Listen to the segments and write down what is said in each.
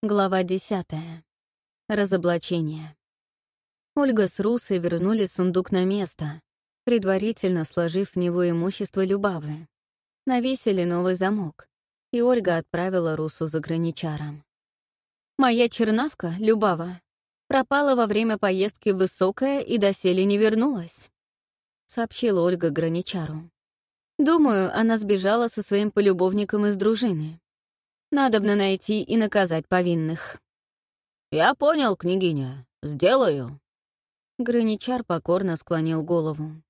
Глава десятая. Разоблачение. Ольга с Русой вернули сундук на место, предварительно сложив в него имущество Любавы. Навесили новый замок, и Ольга отправила Русу за граничаром. «Моя чернавка, Любава, пропала во время поездки в Высокое и доселе не вернулась», — сообщила Ольга граничару. «Думаю, она сбежала со своим полюбовником из дружины. Надобно найти и наказать повинных. «Я понял, княгиня. Сделаю». Граничар покорно склонил голову.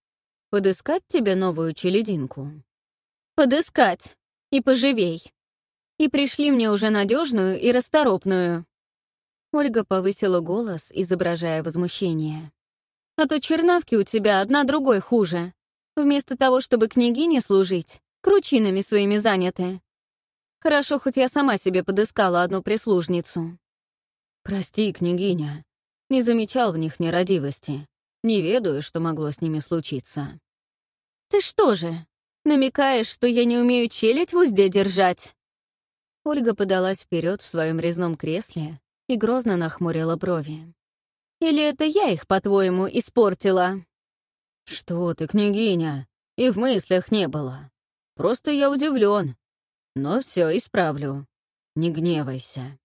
«Подыскать тебе новую челединку?» «Подыскать! И поживей! И пришли мне уже надежную и расторопную!» Ольга повысила голос, изображая возмущение. «А то чернавки у тебя одна другой хуже. Вместо того, чтобы княгине служить, кручинами своими заняты. Хорошо, хоть я сама себе подыскала одну прислужницу. Прости, княгиня, не замечал в них нерадивости. Не ведаю, что могло с ними случиться. Ты что же, намекаешь, что я не умею челядь в узде держать? Ольга подалась вперед в своем резном кресле и грозно нахмурила брови. Или это я их, по-твоему, испортила? Что ты, княгиня, и в мыслях не было. Просто я удивлен, но все исправлю. Не гневайся.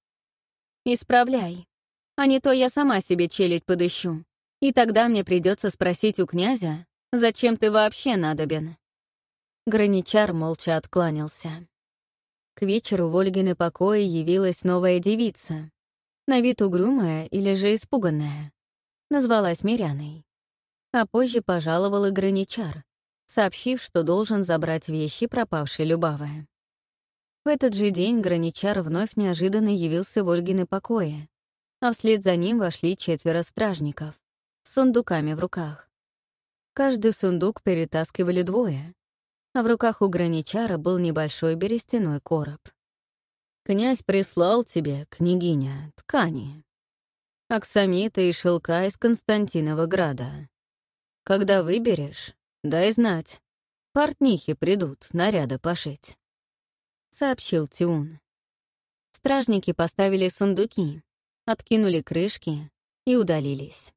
Исправляй. А не то я сама себе челядь подыщу. И тогда мне придется спросить у князя, зачем ты вообще надобен. Граничар молча откланялся. К вечеру в Ольгины покои явилась новая девица. На вид угрюмая или же испуганная. Назвалась Миряной. А позже пожаловал и Граничар, сообщив, что должен забрать вещи пропавшей Любавы. В этот же день граничар вновь неожиданно явился в Ольгины покое, а вслед за ним вошли четверо стражников с сундуками в руках. Каждый сундук перетаскивали двое, а в руках у граничара был небольшой берестяной короб. «Князь прислал тебе, княгиня, ткани. Аксамита и шелка из Константинова града. Когда выберешь, дай знать. Портнихи придут наряда пошить». — сообщил Тиун. Стражники поставили сундуки, откинули крышки и удалились.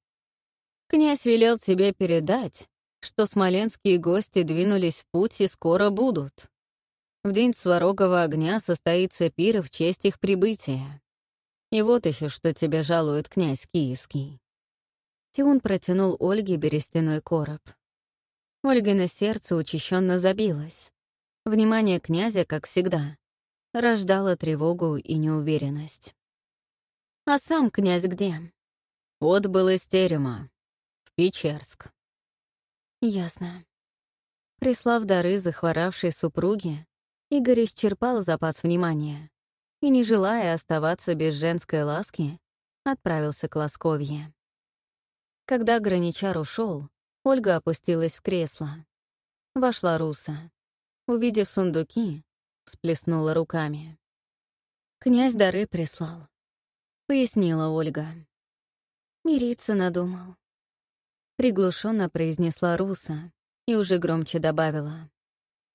«Князь велел тебе передать, что смоленские гости двинулись в путь и скоро будут. В день сварогого огня состоится пир в честь их прибытия. И вот еще что тебе жалует князь Киевский». Тиун протянул Ольге берестяной короб. Ольга на сердце учащенно забилось. Внимание князя, как всегда, рождало тревогу и неуверенность. «А сам князь где?» «Отбыл из терема. В Печерск». «Ясно». Прислав дары захворавшей супруге, Игорь исчерпал запас внимания и, не желая оставаться без женской ласки, отправился к Ласковье. Когда граничар ушел, Ольга опустилась в кресло. Вошла Руса. Увидев сундуки, всплеснула руками. «Князь дары прислал», — пояснила Ольга. «Мириться надумал». Приглушенно произнесла Руса и уже громче добавила.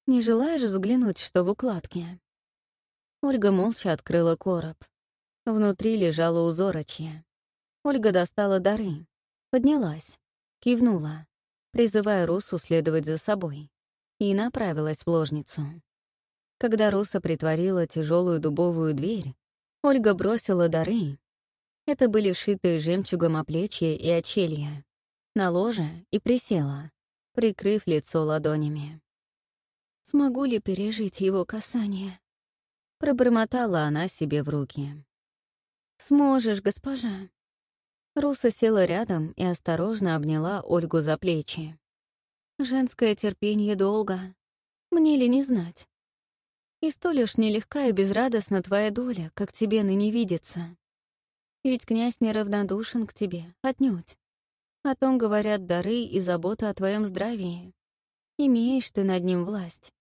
«Не желаешь взглянуть, что в укладке?» Ольга молча открыла короб. Внутри лежало узорочье. Ольга достала дары, поднялась, кивнула, призывая Русу следовать за собой и направилась в ложницу. Когда Руса притворила тяжелую дубовую дверь, Ольга бросила дары. Это были шитые жемчугом оплечья и очелья. На ложе и присела, прикрыв лицо ладонями. «Смогу ли пережить его касание?» Пробормотала она себе в руки. «Сможешь, госпожа». Руса села рядом и осторожно обняла Ольгу за плечи. Женское терпение долго. Мне ли не знать? И столь уж нелегка и безрадостна твоя доля, как тебе ныне видится. Ведь князь неравнодушен к тебе, отнюдь. О том говорят дары и забота о твоем здравии. Имеешь ты над ним власть.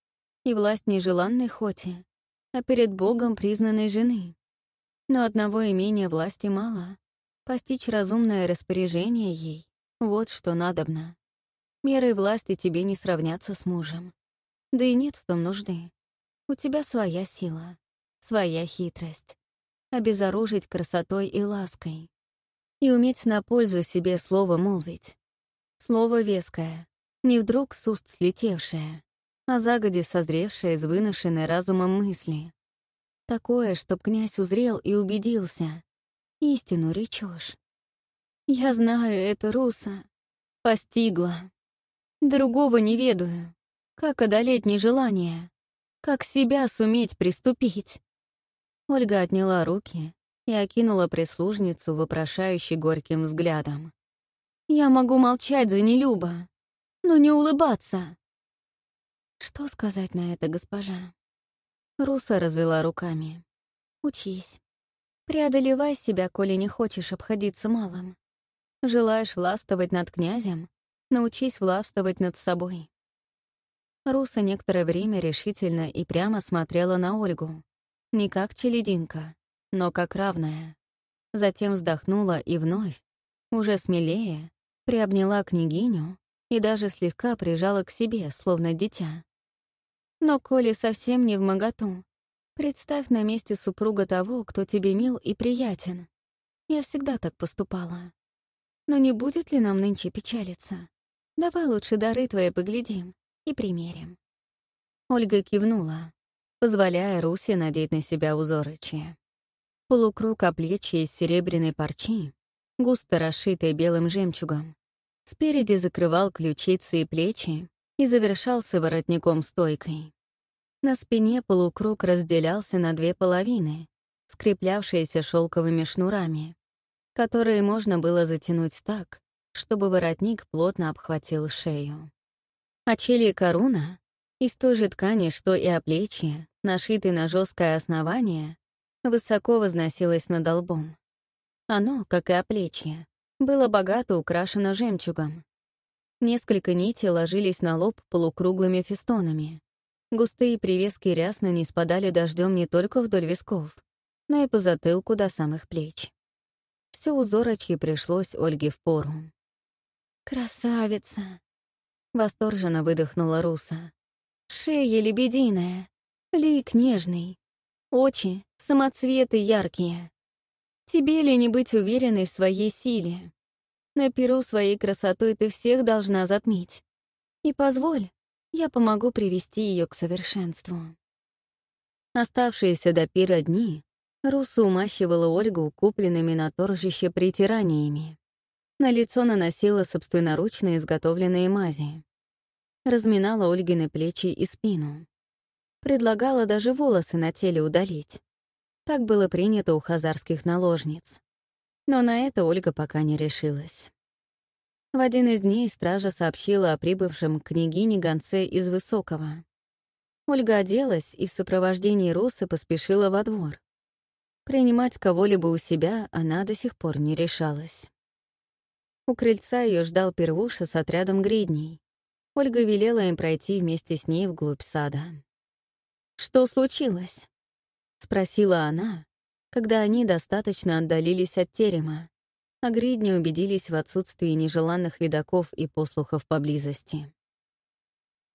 И власть нежеланной хоти, а перед Богом признанной жены. Но одного имения власти мало. Постичь разумное распоряжение ей — вот что надобно. Мерой власти тебе не сравняться с мужем. Да и нет в том нужды. У тебя своя сила, своя хитрость. обезоружить красотой и лаской. И уметь на пользу себе слово молвить. Слово веское, не вдруг с уст слетевшее, а загоди созревшее из выношенной разумом мысли. Такое, чтоб князь узрел и убедился. Истину речешь. Я знаю это, Руса. Постигла. Другого не ведаю. Как одолеть нежелание? Как себя суметь приступить? Ольга отняла руки и окинула прислужницу, вопрошающей горьким взглядом. «Я могу молчать за нелюба, но не улыбаться». «Что сказать на это, госпожа?» Руса развела руками. «Учись. Преодолевай себя, коли не хочешь обходиться малым. Желаешь властвовать над князем? Научись властвовать над собой. Руса некоторое время решительно и прямо смотрела на Ольгу. Не как челединка, но как равная. Затем вздохнула и вновь, уже смелее, приобняла княгиню и даже слегка прижала к себе, словно дитя. Но коли совсем не в моготу, представь на месте супруга того, кто тебе мил и приятен. Я всегда так поступала. Но не будет ли нам нынче печалиться? Давай лучше дары твои поглядим и примерим». Ольга кивнула, позволяя Русе надеть на себя узорычи. Полукруг оплечья из серебряной парчи, густо расшитой белым жемчугом, спереди закрывал ключицы и плечи и завершался воротником-стойкой. На спине полукруг разделялся на две половины, скреплявшиеся шелковыми шнурами, которые можно было затянуть так, чтобы воротник плотно обхватил шею. А чели коруна из той же ткани, что и оплечье, нашитый на жесткое основание, высоко возносилось над лбом. Оно, как и оплечье, было богато украшено жемчугом. Несколько нитей ложились на лоб полукруглыми фестонами. Густые привески рясно не спадали дождем не только вдоль висков, но и по затылку до самых плеч. Все узорочье пришлось Ольге в пору. «Красавица!» — восторженно выдохнула Руса. «Шея лебединая, лик нежный, очи, самоцветы яркие. Тебе ли не быть уверенной в своей силе? На перу своей красотой ты всех должна затмить. И позволь, я помогу привести ее к совершенству». Оставшиеся до пира дни Руса умащивала Ольгу купленными на торжище притираниями. На лицо наносила собственноручно изготовленные мази. Разминала Ольгины плечи и спину. Предлагала даже волосы на теле удалить. Так было принято у хазарских наложниц. Но на это Ольга пока не решилась. В один из дней стража сообщила о прибывшем княгине гонце из Высокого. Ольга оделась и в сопровождении Русы поспешила во двор. Принимать кого-либо у себя она до сих пор не решалась. У крыльца ее ждал первуша с отрядом гридней. Ольга велела им пройти вместе с ней вглубь сада. «Что случилось?» — спросила она, когда они достаточно отдалились от терема, а гридни убедились в отсутствии нежеланных видаков и послухов поблизости.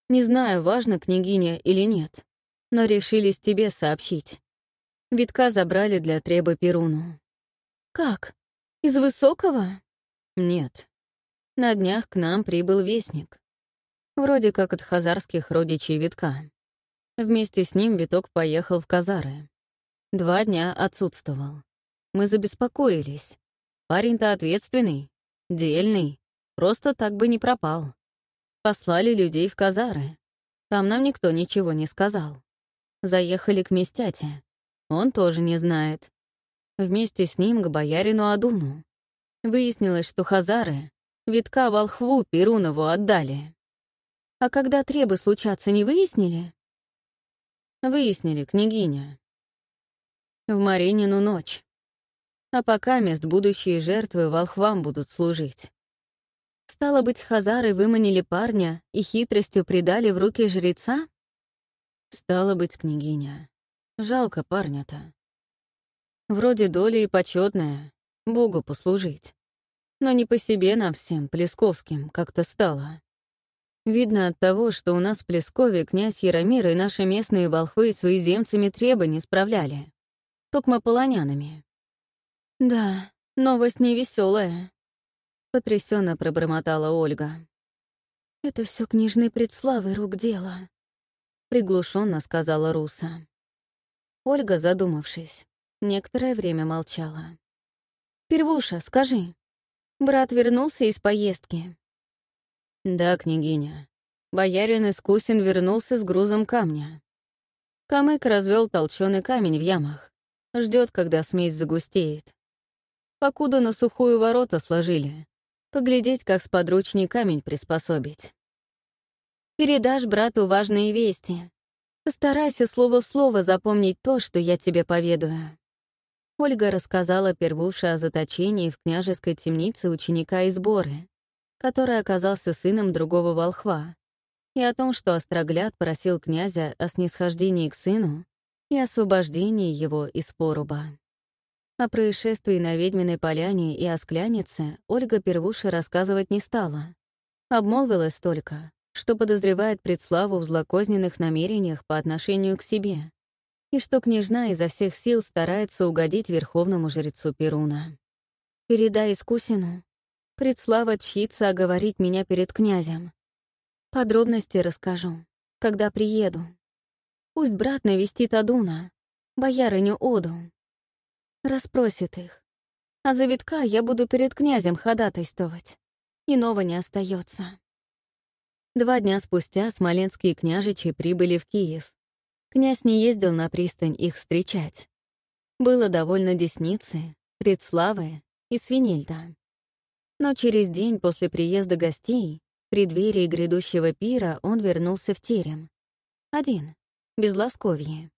«Не знаю, важно, княгиня или нет, но решились тебе сообщить. Витка забрали для Треба Перуну. «Как? Из Высокого?» «Нет. На днях к нам прибыл вестник. Вроде как от хазарских родичей Витка. Вместе с ним Виток поехал в Казары. Два дня отсутствовал. Мы забеспокоились. Парень-то ответственный, дельный, просто так бы не пропал. Послали людей в Казары. Там нам никто ничего не сказал. Заехали к Местяте. Он тоже не знает. Вместе с ним к боярину Адуну. Выяснилось, что хазары витка волхву Перунову отдали. А когда требы случаться не выяснили? Выяснили, княгиня. В Маринину ночь. А пока мест будущие жертвы волхвам будут служить. Стало быть, хазары выманили парня и хитростью предали в руки жреца? Стало быть, княгиня. Жалко парня-то. Вроде доля и почетная, Богу послужить. Но не по себе нам всем, Плесковским, как-то стало. Видно от того, что у нас в Плескове князь Яромир и наши местные волхвы свои земцами треба не справляли. токмо полонянами. «Да, новость невеселая», — потрясенно пробормотала Ольга. «Это все книжной предславы рук дело», — приглушенно сказала Руса. Ольга, задумавшись, некоторое время молчала. «Первуша, скажи, брат вернулся из поездки?» «Да, княгиня. Боярин Искусин вернулся с грузом камня. Камык развел толченый камень в ямах. Ждет, когда смесь загустеет. Покуда на сухую ворота сложили. Поглядеть, как сподручней камень приспособить. Передашь брату важные вести. Постарайся слово в слово запомнить то, что я тебе поведаю. Ольга рассказала первуше о заточении в княжеской темнице ученика из Боры, который оказался сыном другого волхва, и о том, что Острогляд просил князя о снисхождении к сыну и освобождении его из поруба. О происшествии на Ведьминой поляне и о склянице Ольга Первуша рассказывать не стала. Обмолвилась только, что подозревает предславу в злокозненных намерениях по отношению к себе, и что княжна изо всех сил старается угодить верховному жрецу Перуна. «Передай искусину. Предслава чьится оговорить меня перед князем. Подробности расскажу, когда приеду. Пусть брат навестит Адуна, боярыню Оду. Распросит их. А за витка я буду перед князем ходатайствовать. Иного не остается. Два дня спустя смоленские княжичи прибыли в Киев. Князь не ездил на пристань их встречать. Было довольно Десницы, Предславы и Свинельда. Но через день после приезда гостей преддверии грядущего пира он вернулся в терем. Один, без ласковья.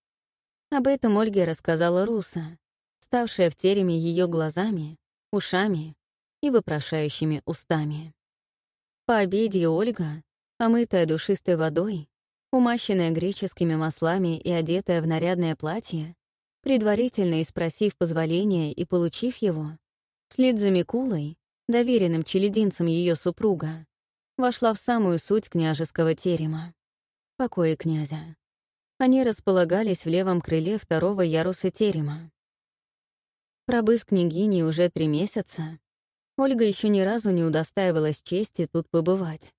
Об этом Ольге рассказала Руса, ставшая в тереме ее глазами, ушами и вопрошающими устами. По обеде Ольга, омытая душистой водой, умащенная греческими маслами и одетая в нарядное платье, предварительно испросив позволения и получив его, вслед за Микулой, доверенным челединцем ее супруга, вошла в самую суть княжеского терема — покои князя. Они располагались в левом крыле второго яруса терема. Пробыв княгиней уже три месяца, Ольга еще ни разу не удостаивалась чести тут побывать.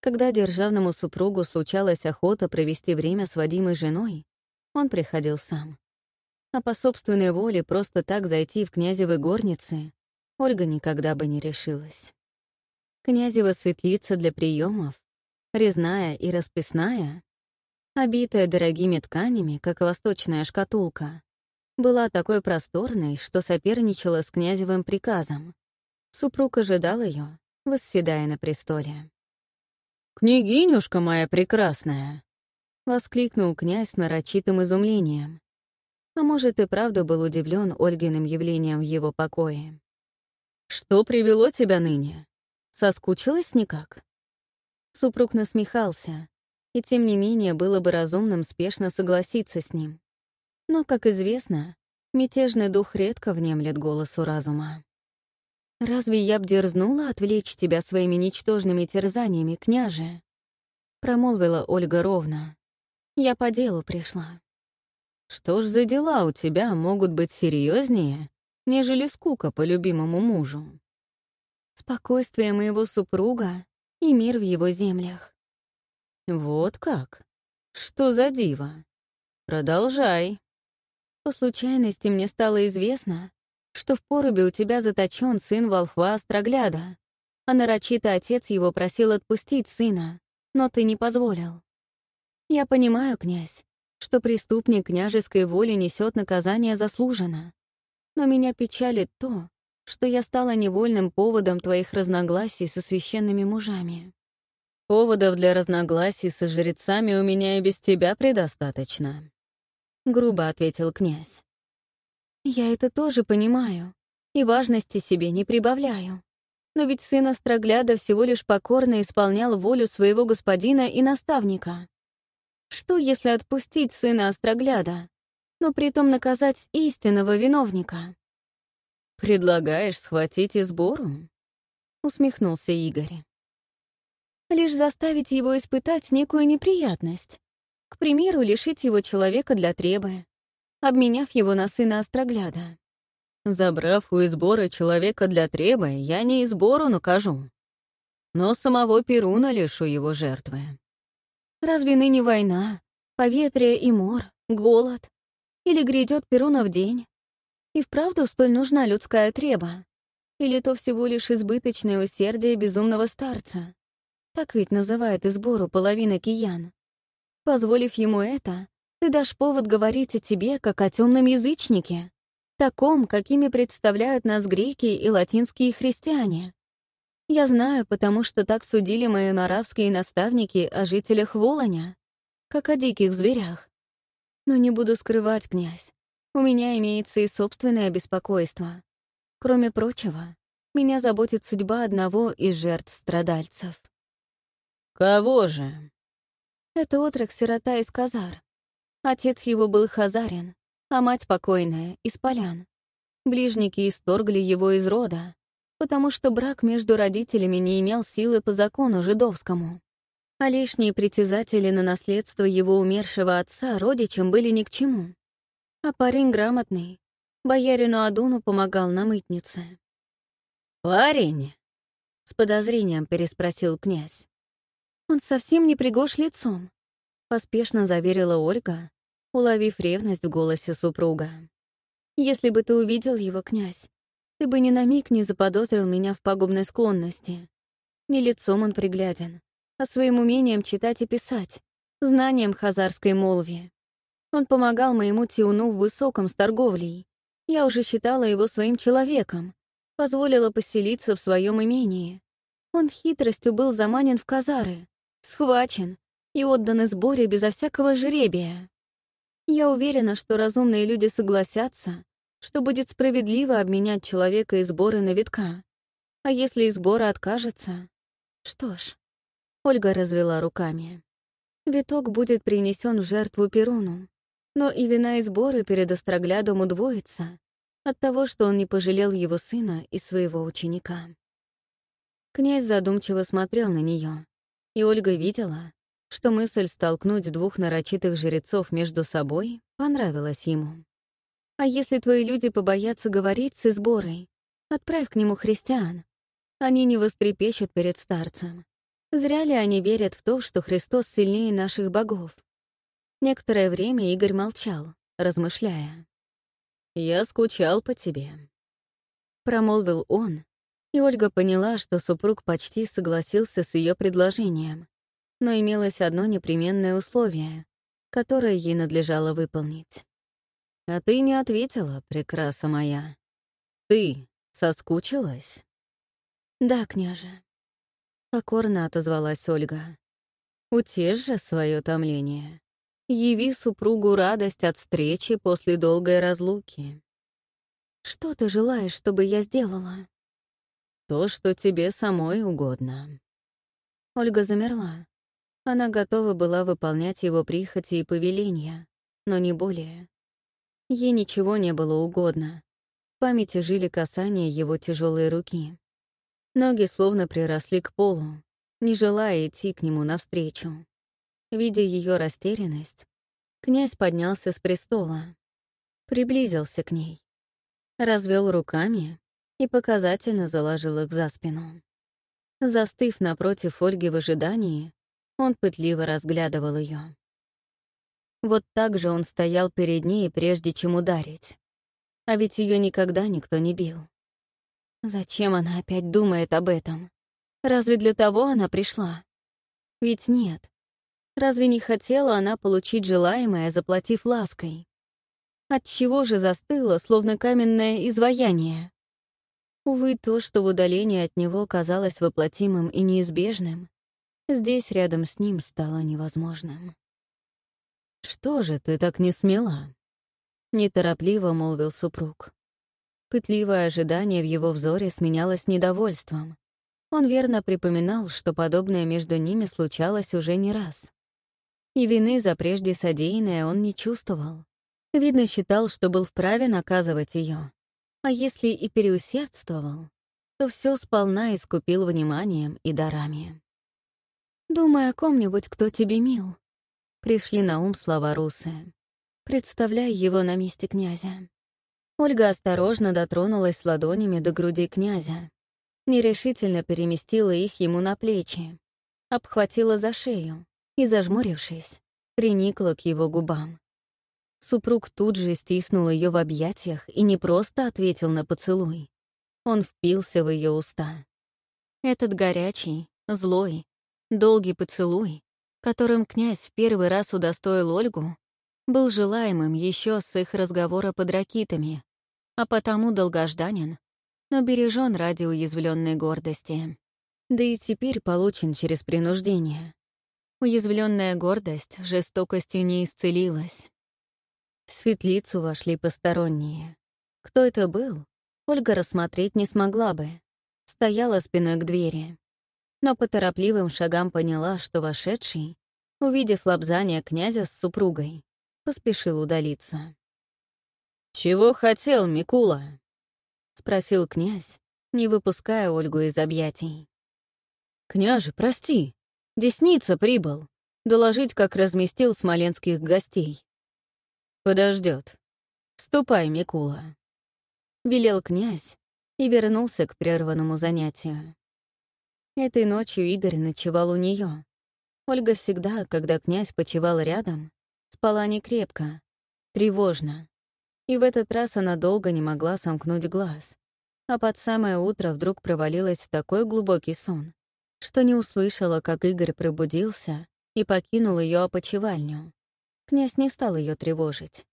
Когда державному супругу случалась охота провести время с Вадимой женой, он приходил сам. А по собственной воле просто так зайти в князевы горницы Ольга никогда бы не решилась. Князева светлица для приемов, резная и расписная, обитая дорогими тканями, как восточная шкатулка, была такой просторной, что соперничала с князевым приказом. Супруг ожидал ее, восседая на престоле. «Княгинюшка моя прекрасная!» — воскликнул князь с нарочитым изумлением. А может, и правда был удивлен Ольгиным явлением в его покое. «Что привело тебя ныне? Соскучилась никак?» Супруг насмехался, и тем не менее было бы разумным спешно согласиться с ним. Но, как известно, мятежный дух редко внемлет голосу разума. «Разве я б дерзнула отвлечь тебя своими ничтожными терзаниями, княже?» — промолвила Ольга ровно. «Я по делу пришла». «Что ж за дела у тебя могут быть серьезнее, нежели скука по любимому мужу?» спокойствие моего супруга и мир в его землях. Вот как? Что за диво? Продолжай. По случайности мне стало известно, что в порубе у тебя заточен сын волхва Острогляда, а нарочито отец его просил отпустить сына, но ты не позволил. Я понимаю, князь, что преступник княжеской воли несет наказание заслуженно, но меня печалит то, что я стала невольным поводом твоих разногласий со священными мужами. Поводов для разногласий со жрецами у меня и без тебя предостаточно. Грубо ответил князь. Я это тоже понимаю и важности себе не прибавляю. Но ведь сын Острогляда всего лишь покорно исполнял волю своего господина и наставника. Что, если отпустить сына Острогляда, но при том наказать истинного виновника? «Предлагаешь схватить и сбору?» — усмехнулся Игорь. «Лишь заставить его испытать некую неприятность. К примеру, лишить его человека для требы. Обменяв его на сына Острогляда. Забрав у избора человека для требы, я не избору накажу, но самого Перуна лишу его жертвы. Разве ныне война, поветрие и мор, голод? Или грядет Перунов день? И вправду столь нужна людская треба? Или то всего лишь избыточное усердие безумного старца? Так ведь называет избору половина киян. Позволив ему это, ты дашь повод говорить о тебе, как о темном язычнике, таком, какими представляют нас греки и латинские христиане. Я знаю, потому что так судили мои маравские наставники о жителях Волоня, как о диких зверях. Но не буду скрывать, князь, у меня имеется и собственное беспокойство. Кроме прочего, меня заботит судьба одного из жертв страдальцев. «Кого же?» Это отрок-сирота из Казар. Отец его был хазарин, а мать покойная — из полян. Ближники исторгли его из рода, потому что брак между родителями не имел силы по закону жидовскому. А лишние притязатели на наследство его умершего отца родичам были ни к чему. А парень грамотный. Боярину Адуну помогал на мытнице. «Парень?» — с подозрением переспросил князь. «Он совсем не пригож лицом», — поспешно заверила Ольга, уловив ревность в голосе супруга. «Если бы ты увидел его, князь, ты бы ни на миг не заподозрил меня в пагубной склонности. Не лицом он пригляден, а своим умением читать и писать, знанием хазарской молви. Он помогал моему Тиуну в высоком с торговлей. Я уже считала его своим человеком, позволила поселиться в своем имении. Он хитростью был заманен в казары, схвачен и отдан сборе безо всякого жребия. Я уверена, что разумные люди согласятся, что будет справедливо обменять человека из сбора на витка. А если из сбора откажется? Что ж, Ольга развела руками. Виток будет принесен в жертву Перуну, но и вина и сборы перед Остроглядом удвоится от того, что он не пожалел его сына и своего ученика. Князь задумчиво смотрел на нее, и Ольга видела, что мысль столкнуть двух нарочитых жрецов между собой понравилась ему. «А если твои люди побоятся говорить с изборой, отправь к нему христиан. Они не вострепещут перед старцем. Зря ли они верят в то, что Христос сильнее наших богов?» Некоторое время Игорь молчал, размышляя. «Я скучал по тебе», — промолвил он, и Ольга поняла, что супруг почти согласился с ее предложением, но имелось одно непременное условие, которое ей надлежало выполнить. «А ты не ответила, прекраса моя. Ты соскучилась?» «Да, княже», — покорно отозвалась Ольга. «Утешь же свое томление. Яви супругу радость от встречи после долгой разлуки». «Что ты желаешь, чтобы я сделала?» то, что тебе самой угодно». Ольга замерла. Она готова была выполнять его прихоти и повеления, но не более. Ей ничего не было угодно. В памяти жили касания его тяжелой руки. Ноги словно приросли к полу, не желая идти к нему навстречу. Видя ее растерянность, князь поднялся с престола, приблизился к ней, развел руками и показательно заложил их за спину. Застыв напротив Ольги в ожидании, он пытливо разглядывал ее. Вот так же он стоял перед ней, прежде чем ударить. А ведь ее никогда никто не бил. Зачем она опять думает об этом? Разве для того она пришла? Ведь нет. Разве не хотела она получить желаемое, заплатив лаской? Отчего же застыло, словно каменное изваяние? Увы, то, что в удалении от него казалось воплотимым и неизбежным, здесь рядом с ним стало невозможным. «Что же ты так не смела?» — неторопливо молвил супруг. Пытливое ожидание в его взоре сменялось недовольством. Он верно припоминал, что подобное между ними случалось уже не раз. И вины за прежде содеянное он не чувствовал. Видно, считал, что был вправе наказывать ее, а если и переусердствовал, то все сполна искупил вниманием и дарами. «Думай о ком-нибудь, кто тебе мил», — пришли на ум слова Русы. Представляй его на месте князя. Ольга осторожно дотронулась ладонями до груди князя, нерешительно переместила их ему на плечи, обхватила за шею и, зажмурившись, приникла к его губам. Супруг тут же стиснул ее в объятиях и не просто ответил на поцелуй. Он впился в ее уста. Этот горячий, злой, долгий поцелуй, которым князь в первый раз удостоил Ольгу, был желаемым еще с их разговора под ракитами, а потому долгожданен, но бережен ради уязвленной гордости. Да и теперь получен через принуждение. Уязвленная гордость жестокостью не исцелилась. В светлицу вошли посторонние. Кто это был, Ольга рассмотреть не смогла бы. Стояла спиной к двери. Но по торопливым шагам поняла, что вошедший, увидев лапзание князя с супругой, поспешил удалиться. «Чего хотел, Микула?» — спросил князь, не выпуская Ольгу из объятий. «Княже, прости, Десница прибыл, доложить, как разместил смоленских гостей. Подождет. Ступай, Микула. Велел князь и вернулся к прерванному занятию. Этой ночью Игорь ночевал у нее. Ольга всегда, когда князь почевал рядом, спала не крепко, тревожно. И в этот раз она долго не могла сомкнуть глаз, а под самое утро вдруг провалилась в такой глубокий сон, что не услышала, как Игорь пробудился и покинул ее опочивальню. Князь не стал ее тревожить.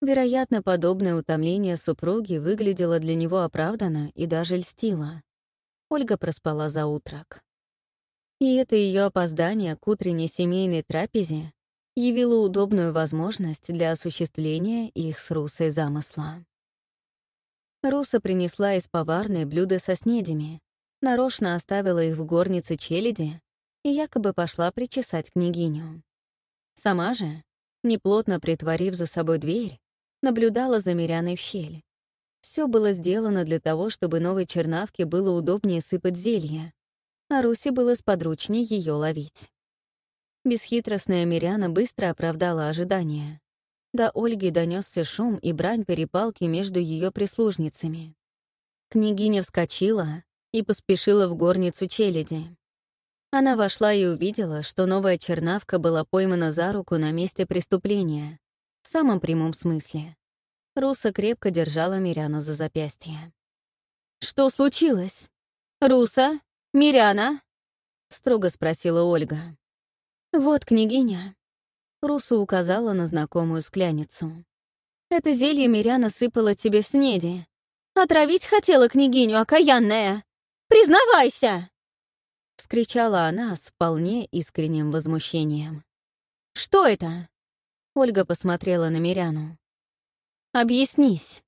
Вероятно, подобное утомление супруги выглядело для него оправданно и даже льстило. Ольга проспала за утрак. И это ее опоздание к утренней семейной трапезе явило удобную возможность для осуществления их с Русой замысла. Руса принесла из поварной блюда со снедями, нарочно оставила их в горнице челяди и якобы пошла причесать княгиню. Сама же, неплотно притворив за собой дверь, наблюдала за Миряной в щель. Все было сделано для того, чтобы новой чернавке было удобнее сыпать зелье, а Руси было сподручнее ее ловить. Бесхитростная Миряна быстро оправдала ожидания. До Ольги донесся шум и брань перепалки между ее прислужницами. Княгиня вскочила, и поспешила в горницу челяди. Она вошла и увидела, что новая чернавка была поймана за руку на месте преступления, в самом прямом смысле. Руса крепко держала Миряну за запястье. «Что случилось? Руса? Миряна?» — строго спросила Ольга. «Вот, княгиня». Руса указала на знакомую скляницу. «Это зелье Миряна сыпала тебе в снеди. Отравить хотела княгиню, окаянная!» Признавайся!» — вскричала она с вполне искренним возмущением. «Что это?» — Ольга посмотрела на Миряну. «Объяснись».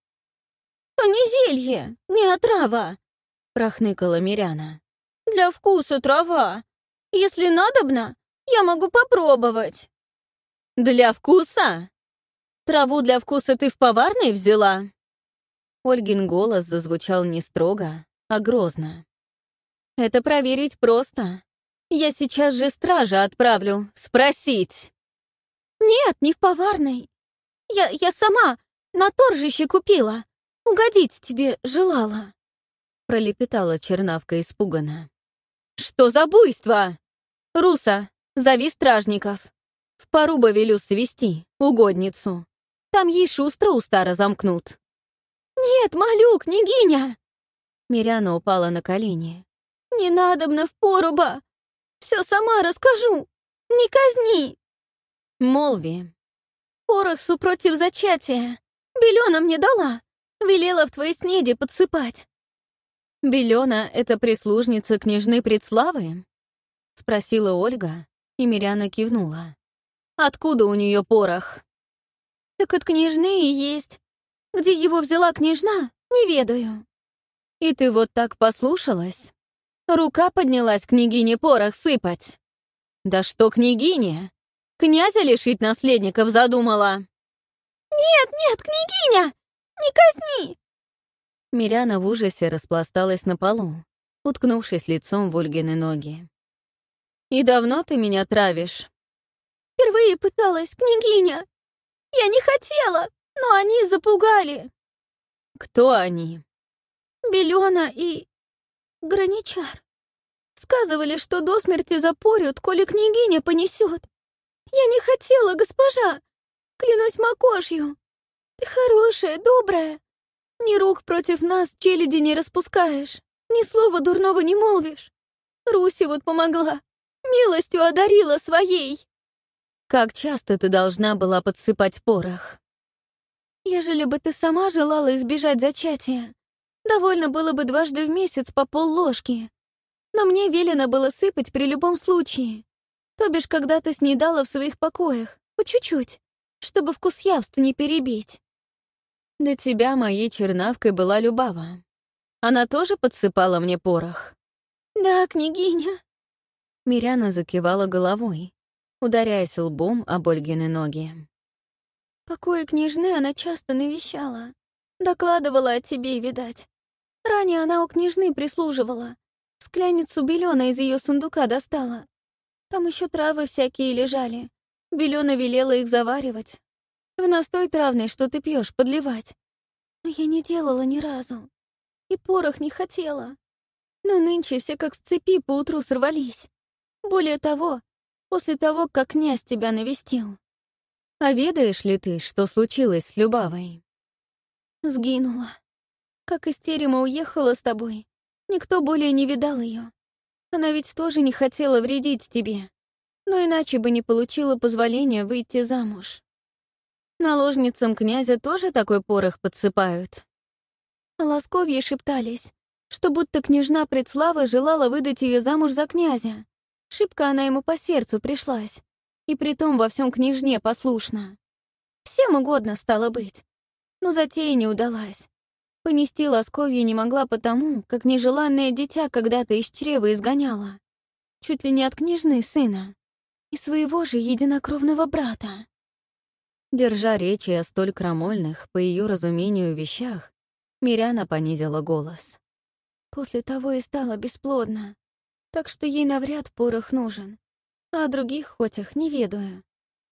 «Не зелье, не отрава», — прохныкала Миряна. «Для вкуса трава. Если надобно, я могу попробовать». «Для вкуса? Траву для вкуса ты в поварной взяла?» Ольгин голос зазвучал не строго, а грозно. Это проверить просто. Я сейчас же стража отправлю. Спросить. Нет, не в поварной. Я, я сама на торжище купила. Угодить тебе желала. Пролепетала чернавка испуганно. Что за буйство? Руса, зови стражников. В Паруба велю свести, угодницу. Там ей шустро уста разомкнут. «Нет, молю, княгиня!» Миряна упала на колени. «Не надобно в поруба! Все сама расскажу! Не казни!» «Молви!» «Порох супротив зачатия! Белена мне дала! Велела в твоей снеди подсыпать!» «Белена — это прислужница княжны Предславы?» — спросила Ольга, и Миряна кивнула. «Откуда у нее порох?» «Так от княжны и есть. Где его взяла княжна, не ведаю». «И ты вот так послушалась?» Рука поднялась княгине порох сыпать. Да что княгиня? Князя лишить наследников задумала. «Нет, нет, княгиня! Не казни!» Миряна в ужасе распласталась на полу, уткнувшись лицом в Ольгины ноги. «И давно ты меня травишь?» «Впервые пыталась, княгиня. Я не хотела, но они запугали. Кто они? Белена и... Граничар. Сказывали, что до смерти запорют, коли княгиня понесет. Я не хотела, госпожа. Клянусь макошью. Ты хорошая, добрая. Ни рук против нас челяди не распускаешь, ни слова дурного не молвишь. Руси вот помогла, милостью одарила своей. Как часто ты должна была подсыпать порох? Ежели бы ты сама желала избежать зачатия, довольно было бы дважды в месяц по пол ложки. Но мне велено было сыпать при любом случае. То бишь, когда ты снедала в своих покоях, по чуть-чуть, чтобы вкус явств не перебить. До тебя моей чернавкой была Любава. Она тоже подсыпала мне порох? Да, княгиня. Миряна закивала головой, ударяясь лбом об Ольгины ноги. Покои княжны она часто навещала. Докладывала о тебе, видать. Ранее она у княжны прислуживала. Скляницу белена из ее сундука достала. Там еще травы всякие лежали. Белена велела их заваривать. В настой травный, что ты пьешь, подливать. Но я не делала ни разу. И порох не хотела. Но нынче все как с цепи поутру сорвались. Более того, после того, как князь тебя навестил. А ведаешь ли ты, что случилось с Любавой? Сгинула. Как из терема уехала с тобой, никто более не видал ее. Она ведь тоже не хотела вредить тебе, но иначе бы не получила позволения выйти замуж. Наложницам князя тоже такой порох подсыпают. А Ласковье шептались, что будто княжна Предслава желала выдать ее замуж за князя. Шибко она ему по сердцу пришлась и притом во всем княжне послушна. Всем угодно стало быть, но затея не удалась. Понести ласковье не могла потому, как нежеланное дитя когда-то из чрева изгоняла. Чуть ли не от княжны сына и своего же единокровного брата. Держа речи о столь крамольных, по ее разумению, вещах, Миряна понизила голос. После того и стала бесплодна, так что ей навряд порох нужен, а о других хотях не ведаю.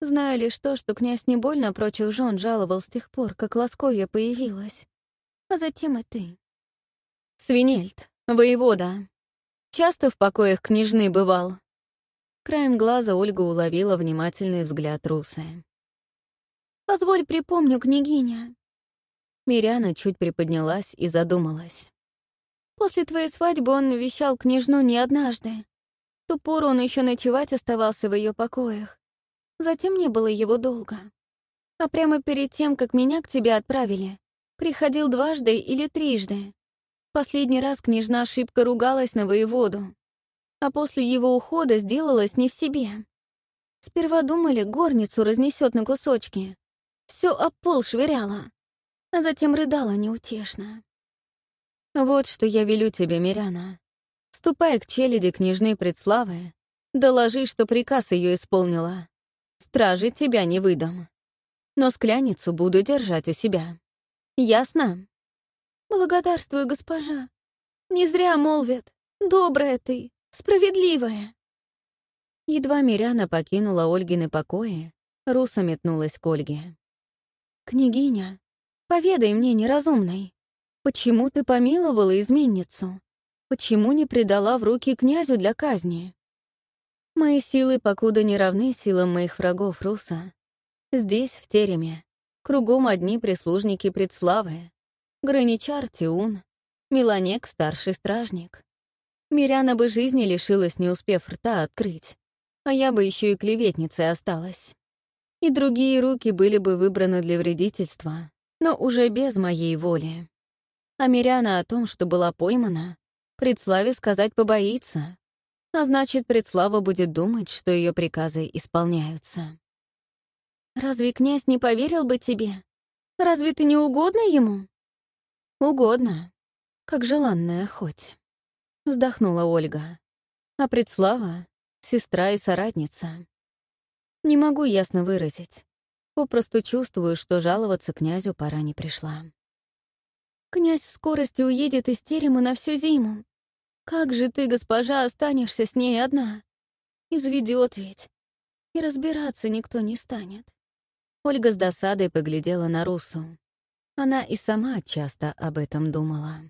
Знаю лишь то, что князь не больно прочих жен жаловал с тех пор, как Ласковья появилась. А затем и ты. Свинельд, воевода. Часто в покоях княжны бывал. Краем глаза Ольга уловила внимательный взгляд Русы. «Позволь припомню, княгиня». Миряна чуть приподнялась и задумалась. «После твоей свадьбы он навещал княжну не однажды ту пору он еще ночевать оставался в ее покоях. Затем не было его долго. А прямо перед тем, как меня к тебе отправили, приходил дважды или трижды. Последний раз княжна ошибка ругалась на воеводу, а после его ухода сделалась не в себе. Сперва думали, горницу разнесет на кусочки. Все об пол швыряла, а затем рыдала неутешно. «Вот что я велю тебе, Миряна. Ступай к челяди княжны предславы, доложи, что приказ ее исполнила. Стражи тебя не выдам. Но скляницу буду держать у себя. Ясно? Благодарствую, госпожа. Не зря молвят. Добрая ты, справедливая. Едва Миряна покинула Ольгины покои, Руса метнулась к Ольге. «Княгиня, поведай мне, неразумной, почему ты помиловала изменницу? Почему не предала в руки князю для казни? Мои силы покуда не равны силам моих врагов Руса. Здесь, в тереме, кругом одни прислужники предславы. Граничар Тиун, Миланек — старший стражник. Миряна бы жизни лишилась, не успев рта открыть, а я бы еще и клеветницей осталась. И другие руки были бы выбраны для вредительства, но уже без моей воли. А Миряна о том, что была поймана, Предславе сказать побоится, а значит, Предслава будет думать, что ее приказы исполняются. «Разве князь не поверил бы тебе? Разве ты не угодно ему?» «Угодно, как желанная хоть», — вздохнула Ольга. «А Предслава — сестра и соратница. Не могу ясно выразить. Попросту чувствую, что жаловаться князю пора не пришла. Князь в скорости уедет из терема на всю зиму. Как же ты, госпожа, останешься с ней одна? Изведет ведь. И разбираться никто не станет. Ольга с досадой поглядела на Русу. Она и сама часто об этом думала.